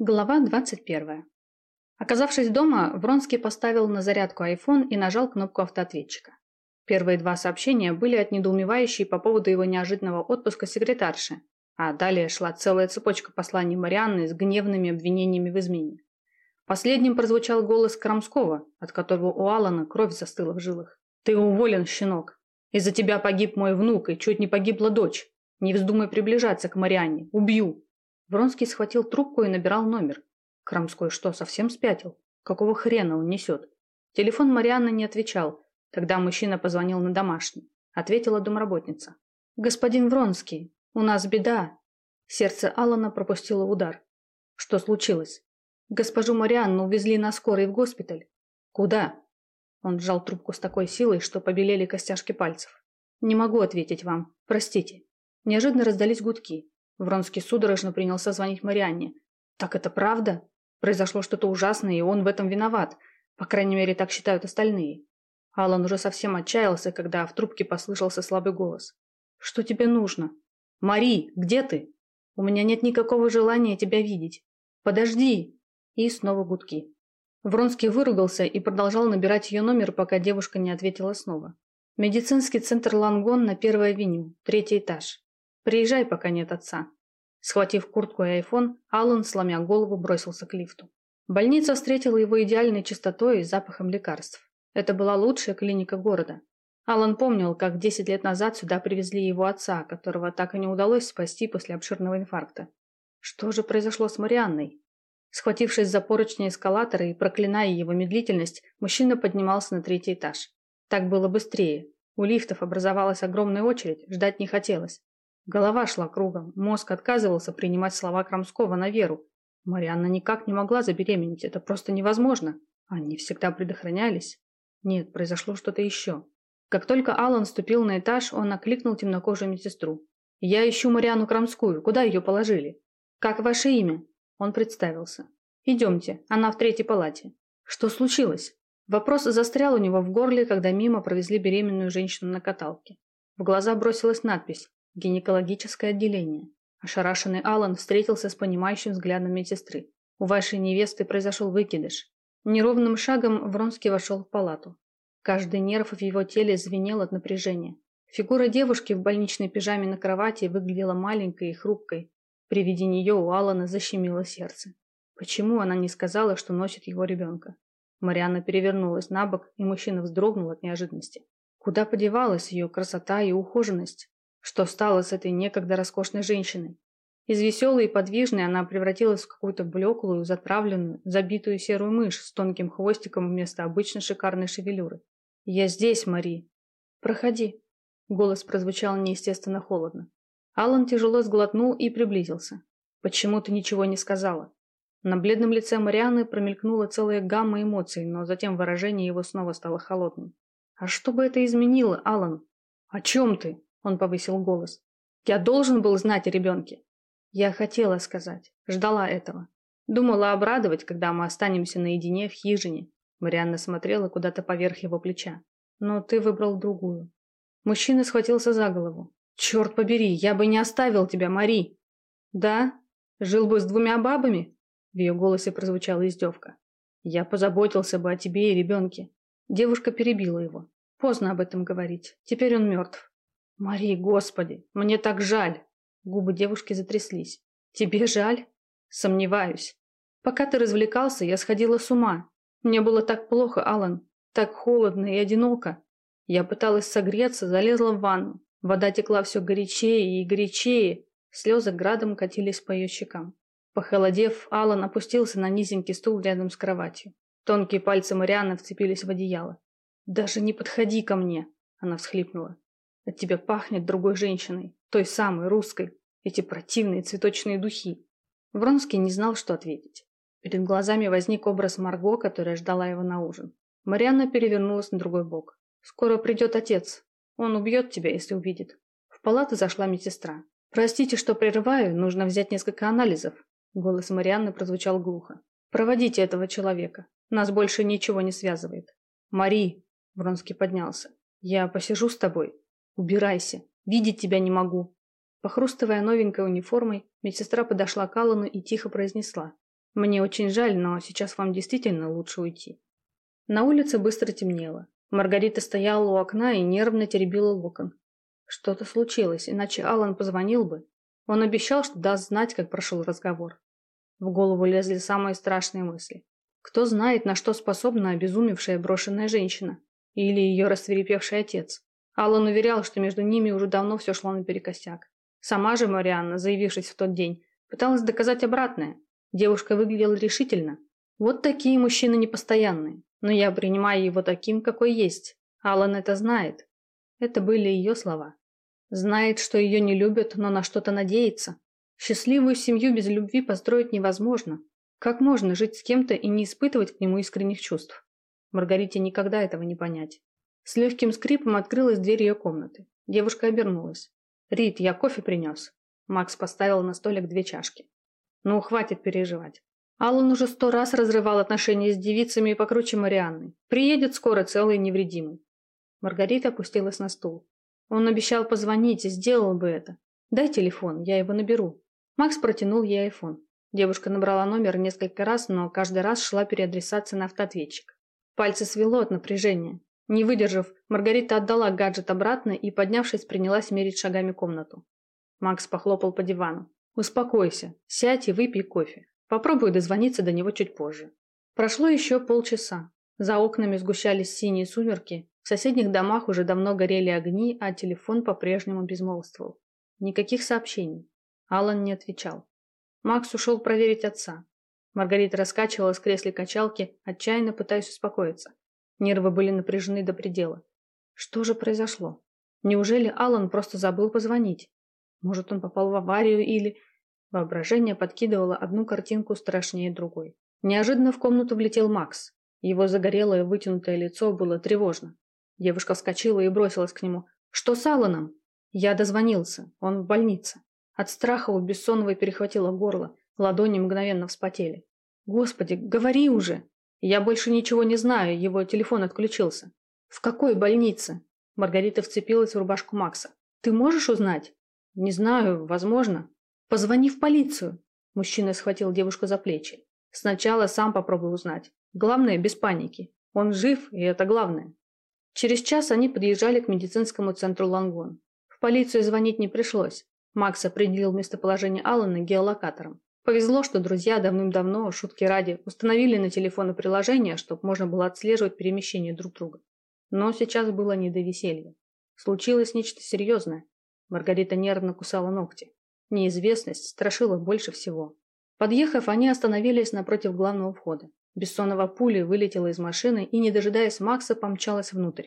Глава 21. Оказавшись дома, Вронский поставил на зарядку iPhone и нажал кнопку автоответчика. Первые два сообщения были от недоумевающей по поводу его неожиданного отпуска секретарши, а далее шла целая цепочка посланий Марианны с гневными обвинениями в измене. Последним прозвучал голос Крамского, от которого у Алана кровь застыла в жилах. «Ты уволен, щенок. Из-за тебя погиб мой внук и чуть не погибла дочь. Не вздумай приближаться к Марианне. Убью!» Вронский схватил трубку и набирал номер. Крамской что, совсем спятил? Какого хрена он несет? Телефон Марианны не отвечал. Тогда мужчина позвонил на домашний. Ответила домработница. «Господин Вронский, у нас беда». Сердце Алана пропустило удар. Что случилось? Госпожу Марианну увезли на скорой в госпиталь. Куда? Он сжал трубку с такой силой, что побелели костяшки пальцев. Не могу ответить вам. Простите. Неожиданно раздались гудки. Вронский судорожно принялся звонить Марианне. «Так это правда? Произошло что-то ужасное, и он в этом виноват. По крайней мере, так считают остальные». Алан уже совсем отчаялся, когда в трубке послышался слабый голос. «Что тебе нужно?» «Мари, где ты?» «У меня нет никакого желания тебя видеть». «Подожди!» И снова гудки. Вронский выругался и продолжал набирать ее номер, пока девушка не ответила снова. «Медицинский центр Лангон на первой авеню, третий этаж. Приезжай, пока нет отца». Схватив куртку и айфон, Аллан, сломя голову, бросился к лифту. Больница встретила его идеальной чистотой и запахом лекарств. Это была лучшая клиника города. Алан помнил, как 10 лет назад сюда привезли его отца, которого так и не удалось спасти после обширного инфаркта. Что же произошло с Марианной? Схватившись за поручни эскалатора и проклиная его медлительность, мужчина поднимался на третий этаж. Так было быстрее. У лифтов образовалась огромная очередь, ждать не хотелось. Голова шла кругом, мозг отказывался принимать слова Крамского на веру. Марианна никак не могла забеременеть, это просто невозможно. Они всегда предохранялись. Нет, произошло что-то еще. Как только Алан ступил на этаж, он окликнул темнокожую медсестру. «Я ищу Марианну Крамскую. Куда ее положили?» «Как ваше имя?» Он представился. «Идемте, она в третьей палате». «Что случилось?» Вопрос застрял у него в горле, когда мимо провезли беременную женщину на каталке. В глаза бросилась надпись Гинекологическое отделение. Ошарашенный Алан встретился с понимающим взглядом медсестры. У вашей невесты произошел выкидыш. Неровным шагом Вронский вошел в палату. Каждый нерв в его теле звенел от напряжения. Фигура девушки в больничной пижаме на кровати выглядела маленькой и хрупкой. При виде нее у Алана защемило сердце. Почему она не сказала, что носит его ребенка? Марианна перевернулась на бок, и мужчина вздрогнул от неожиданности. Куда подевалась ее красота и ухоженность? Что стало с этой некогда роскошной женщиной? Из веселой и подвижной она превратилась в какую-то блеклую, затравленную, забитую серую мышь с тонким хвостиком вместо обычной шикарной шевелюры. «Я здесь, Мари». «Проходи». Голос прозвучал неестественно холодно. Алан тяжело сглотнул и приблизился. «Почему ты ничего не сказала?» На бледном лице Марианы промелькнула целая гамма эмоций, но затем выражение его снова стало холодным. «А что бы это изменило, Алан?» «О чем ты?» Он повысил голос. «Я должен был знать о ребенке». Я хотела сказать. Ждала этого. Думала обрадовать, когда мы останемся наедине в хижине. Марианна смотрела куда-то поверх его плеча. Но ты выбрал другую. Мужчина схватился за голову. «Черт побери, я бы не оставил тебя, Мари!» «Да? Жил бы с двумя бабами?» В ее голосе прозвучала издевка. «Я позаботился бы о тебе и ребенке». Девушка перебила его. Поздно об этом говорить. Теперь он мертв. «Мари, господи, мне так жаль!» Губы девушки затряслись. «Тебе жаль?» «Сомневаюсь. Пока ты развлекался, я сходила с ума. Мне было так плохо, Алан, так холодно и одиноко. Я пыталась согреться, залезла в ванну. Вода текла все горячее и горячее. Слезы градом катились по ее щекам. Похолодев, Алан опустился на низенький стул рядом с кроватью. Тонкие пальцы Марианы вцепились в одеяло. «Даже не подходи ко мне!» Она всхлипнула. От тебя пахнет другой женщиной, той самой, русской. Эти противные цветочные духи. Вронский не знал, что ответить. Перед глазами возник образ Марго, которая ждала его на ужин. Марианна перевернулась на другой бок. «Скоро придет отец. Он убьет тебя, если увидит». В палату зашла медсестра. «Простите, что прерываю, нужно взять несколько анализов». Голос Марианны прозвучал глухо. «Проводите этого человека. Нас больше ничего не связывает». «Мари!» Вронский поднялся. «Я посижу с тобой. «Убирайся! Видеть тебя не могу!» Похрустывая новенькой униформой, медсестра подошла к Аллану и тихо произнесла. Мне очень жаль, но сейчас вам действительно лучше уйти. На улице быстро темнело. Маргарита стояла у окна и нервно теребила локон. Что-то случилось, иначе Алан позвонил бы. Он обещал, что даст знать, как прошел разговор. В голову лезли самые страшные мысли. Кто знает, на что способна обезумевшая брошенная женщина? Или ее рассверепевший отец? Аллан уверял, что между ними уже давно все шло наперекосяк. Сама же Марианна, заявившись в тот день, пыталась доказать обратное. Девушка выглядела решительно. Вот такие мужчины непостоянные. Но я принимаю его таким, какой есть. Алан это знает. Это были ее слова. Знает, что ее не любят, но на что-то надеется. Счастливую семью без любви построить невозможно. Как можно жить с кем-то и не испытывать к нему искренних чувств? Маргарите никогда этого не понять. С легким скрипом открылась дверь ее комнаты. Девушка обернулась. «Рит, я кофе принес». Макс поставил на столик две чашки. «Ну, хватит переживать. Аллан уже сто раз разрывал отношения с девицами и покруче Марианны. Приедет скоро целый и невредимый. Маргарита опустилась на стул. Он обещал позвонить и сделал бы это. Дай телефон, я его наберу. Макс протянул ей айфон. Девушка набрала номер несколько раз, но каждый раз шла переадресация на автоответчик. Пальцы свело от напряжения. Не выдержав, Маргарита отдала гаджет обратно и, поднявшись, принялась мерить шагами комнату. Макс похлопал по дивану. «Успокойся, сядь и выпей кофе. Попробую дозвониться до него чуть позже». Прошло еще полчаса. За окнами сгущались синие сумерки, в соседних домах уже давно горели огни, а телефон по-прежнему безмолвствовал. Никаких сообщений. Алан не отвечал. Макс ушел проверить отца. Маргарита раскачивалась в кресле качалки, отчаянно пытаясь успокоиться. Нервы были напряжены до предела. Что же произошло? Неужели Алан просто забыл позвонить? Может, он попал в аварию или... Воображение подкидывало одну картинку страшнее другой. Неожиданно в комнату влетел Макс. Его загорелое вытянутое лицо было тревожно. Девушка вскочила и бросилась к нему. «Что с Алланом?» Я дозвонился. Он в больнице. От страха у Бессоновой перехватило горло. Ладони мгновенно вспотели. «Господи, говори уже!» «Я больше ничего не знаю, его телефон отключился». «В какой больнице?» Маргарита вцепилась в рубашку Макса. «Ты можешь узнать?» «Не знаю, возможно». «Позвони в полицию». Мужчина схватил девушку за плечи. «Сначала сам попробуй узнать. Главное, без паники. Он жив, и это главное». Через час они подъезжали к медицинскому центру Лангон. В полицию звонить не пришлось. Макс определил местоположение Алана геолокатором. Повезло, что друзья давным-давно, шутки ради, установили на телефоны приложение, чтобы можно было отслеживать перемещение друг друга. Но сейчас было не до веселья. Случилось нечто серьезное. Маргарита нервно кусала ногти. Неизвестность страшила больше всего. Подъехав, они остановились напротив главного входа. Бессонова пуля вылетела из машины и, не дожидаясь Макса, помчалась внутрь.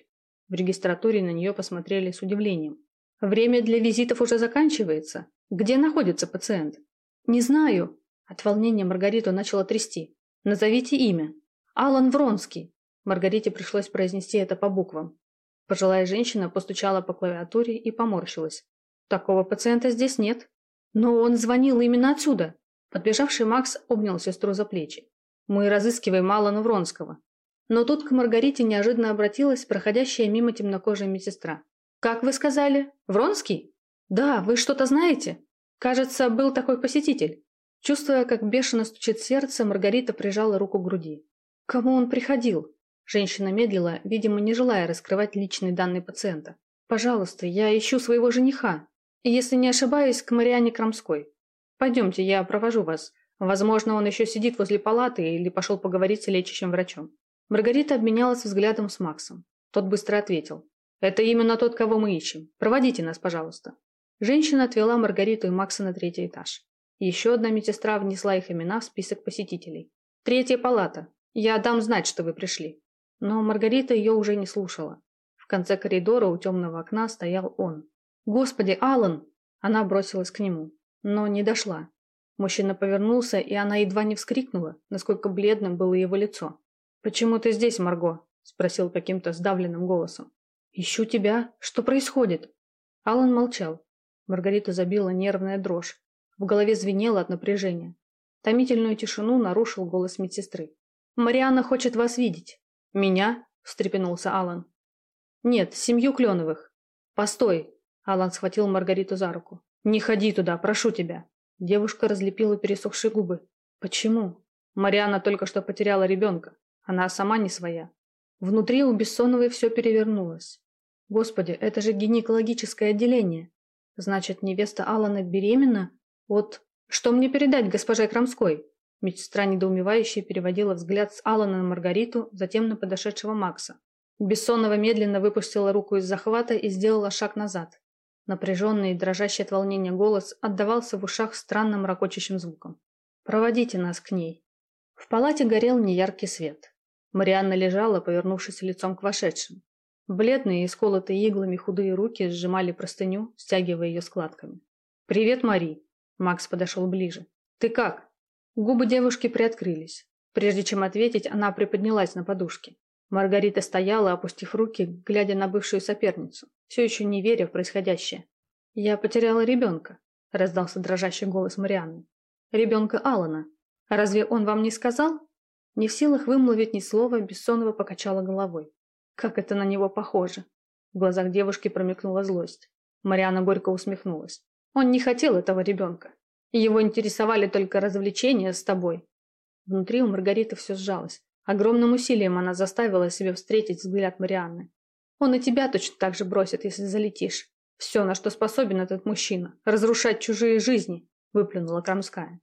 В регистратуре на нее посмотрели с удивлением. «Время для визитов уже заканчивается. Где находится пациент?» «Не знаю». От волнения Маргариту начала трясти. «Назовите имя». «Алан Вронский». Маргарите пришлось произнести это по буквам. Пожилая женщина постучала по клавиатуре и поморщилась. «Такого пациента здесь нет». «Но он звонил именно отсюда». Подбежавший Макс обнял сестру за плечи. «Мы разыскиваем Алана Вронского». Но тут к Маргарите неожиданно обратилась проходящая мимо темнокожая медсестра. «Как вы сказали? Вронский?» «Да, вы что-то знаете?» Кажется, был такой посетитель. Чувствуя, как бешено стучит сердце, Маргарита прижала руку к груди. кому он приходил? Женщина медлила, видимо, не желая раскрывать личные данные пациента. «Пожалуйста, я ищу своего жениха. И, если не ошибаюсь, к Мариане Крамской. Пойдемте, я провожу вас. Возможно, он еще сидит возле палаты или пошел поговорить с лечащим врачом». Маргарита обменялась взглядом с Максом. Тот быстро ответил. «Это именно тот, кого мы ищем. Проводите нас, пожалуйста». Женщина отвела Маргариту и Макса на третий этаж. Еще одна медсестра внесла их имена в список посетителей. «Третья палата. Я дам знать, что вы пришли». Но Маргарита ее уже не слушала. В конце коридора у темного окна стоял он. «Господи, Алан!» Она бросилась к нему, но не дошла. Мужчина повернулся, и она едва не вскрикнула, насколько бледным было его лицо. «Почему ты здесь, Марго?» – спросил каким-то сдавленным голосом. «Ищу тебя. Что происходит?» Алан молчал. Маргариту забила нервная дрожь. В голове звенело от напряжения. Томительную тишину нарушил голос медсестры. «Марианна хочет вас видеть». «Меня?» – встрепенулся Алан. «Нет, семью Кленовых». «Постой!» – Алан схватил Маргариту за руку. «Не ходи туда, прошу тебя». Девушка разлепила пересохшие губы. «Почему?» Мариана только что потеряла ребенка. Она сама не своя. Внутри у Бессоновой все перевернулось. Господи, это же гинекологическое отделение. Значит, невеста Алана беременна? Вот что мне передать госпоже Крамской? Медсестра недоумевающе переводила взгляд с Алана на Маргариту, затем на подошедшего Макса. Бессонова медленно выпустила руку из захвата и сделала шаг назад. Напряженный и дрожащий от волнения голос отдавался в ушах странным ракочущим звуком. «Проводите нас к ней». В палате горел неяркий свет. Марианна лежала, повернувшись лицом к вошедшим. Бледные и сколотые иглами худые руки сжимали простыню, стягивая ее складками. «Привет, Мари!» Макс подошел ближе. «Ты как?» Губы девушки приоткрылись. Прежде чем ответить, она приподнялась на подушке. Маргарита стояла, опустив руки, глядя на бывшую соперницу, все еще не веря в происходящее. «Я потеряла ребенка», – раздался дрожащий голос Марианны. «Ребенка Алана. Разве он вам не сказал?» Не в силах вымолвить ни слова, Бессонова покачала головой. Как это на него похоже. В глазах девушки промелькнула злость. Марианна горько усмехнулась. Он не хотел этого ребенка. Его интересовали только развлечения с тобой. Внутри у Маргариты все сжалось. Огромным усилием она заставила себе встретить взгляд Марианны. Он и тебя точно так же бросит, если залетишь. Все, на что способен этот мужчина. Разрушать чужие жизни, выплюнула Крамская.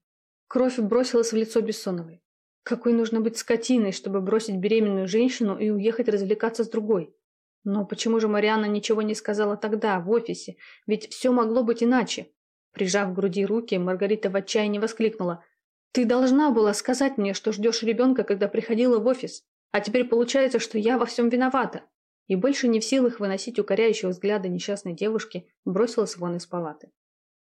Кровь бросилась в лицо Бессоновой. Какой нужно быть скотиной, чтобы бросить беременную женщину и уехать развлекаться с другой? Но почему же Марианна ничего не сказала тогда, в офисе? Ведь все могло быть иначе. Прижав к груди руки, Маргарита в отчаянии воскликнула. Ты должна была сказать мне, что ждешь ребенка, когда приходила в офис. А теперь получается, что я во всем виновата. И больше не в силах выносить укоряющего взгляда несчастной девушки, бросилась вон из палаты.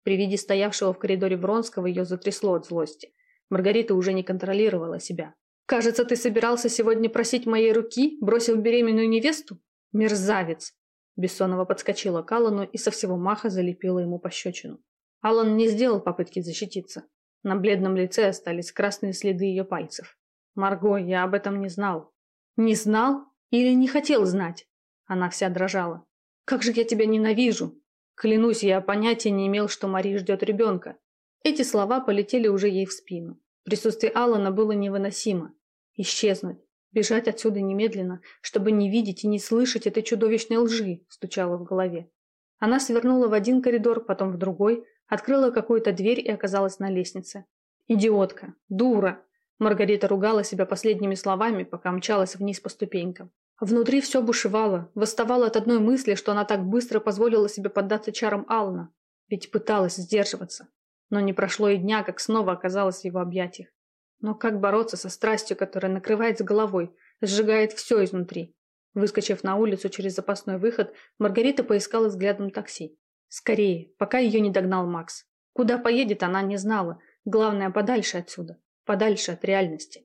При виде стоявшего в коридоре Бронского ее затрясло от злости. Маргарита уже не контролировала себя. «Кажется, ты собирался сегодня просить моей руки, бросив беременную невесту? Мерзавец!» Бессонова подскочила к Аллану и со всего маха залепила ему пощечину. Аллан не сделал попытки защититься. На бледном лице остались красные следы ее пальцев. «Марго, я об этом не знал». «Не знал? Или не хотел знать?» Она вся дрожала. «Как же я тебя ненавижу!» Клянусь, я понятия не имел, что Мари ждет ребенка. Эти слова полетели уже ей в спину. Присутствие Алана было невыносимо. Исчезнуть, бежать отсюда немедленно, чтобы не видеть и не слышать этой чудовищной лжи, стучало в голове. Она свернула в один коридор, потом в другой, Открыла какую-то дверь и оказалась на лестнице. «Идиотка! Дура!» Маргарита ругала себя последними словами, пока мчалась вниз по ступенькам. Внутри все бушевало, восставало от одной мысли, что она так быстро позволила себе поддаться чарам Ална. Ведь пыталась сдерживаться. Но не прошло и дня, как снова оказалась в его объятиях. Но как бороться со страстью, которая накрывает с головой, сжигает все изнутри? Выскочив на улицу через запасной выход, Маргарита поискала взглядом такси. Скорее, пока ее не догнал Макс. Куда поедет, она не знала. Главное, подальше отсюда. Подальше от реальности.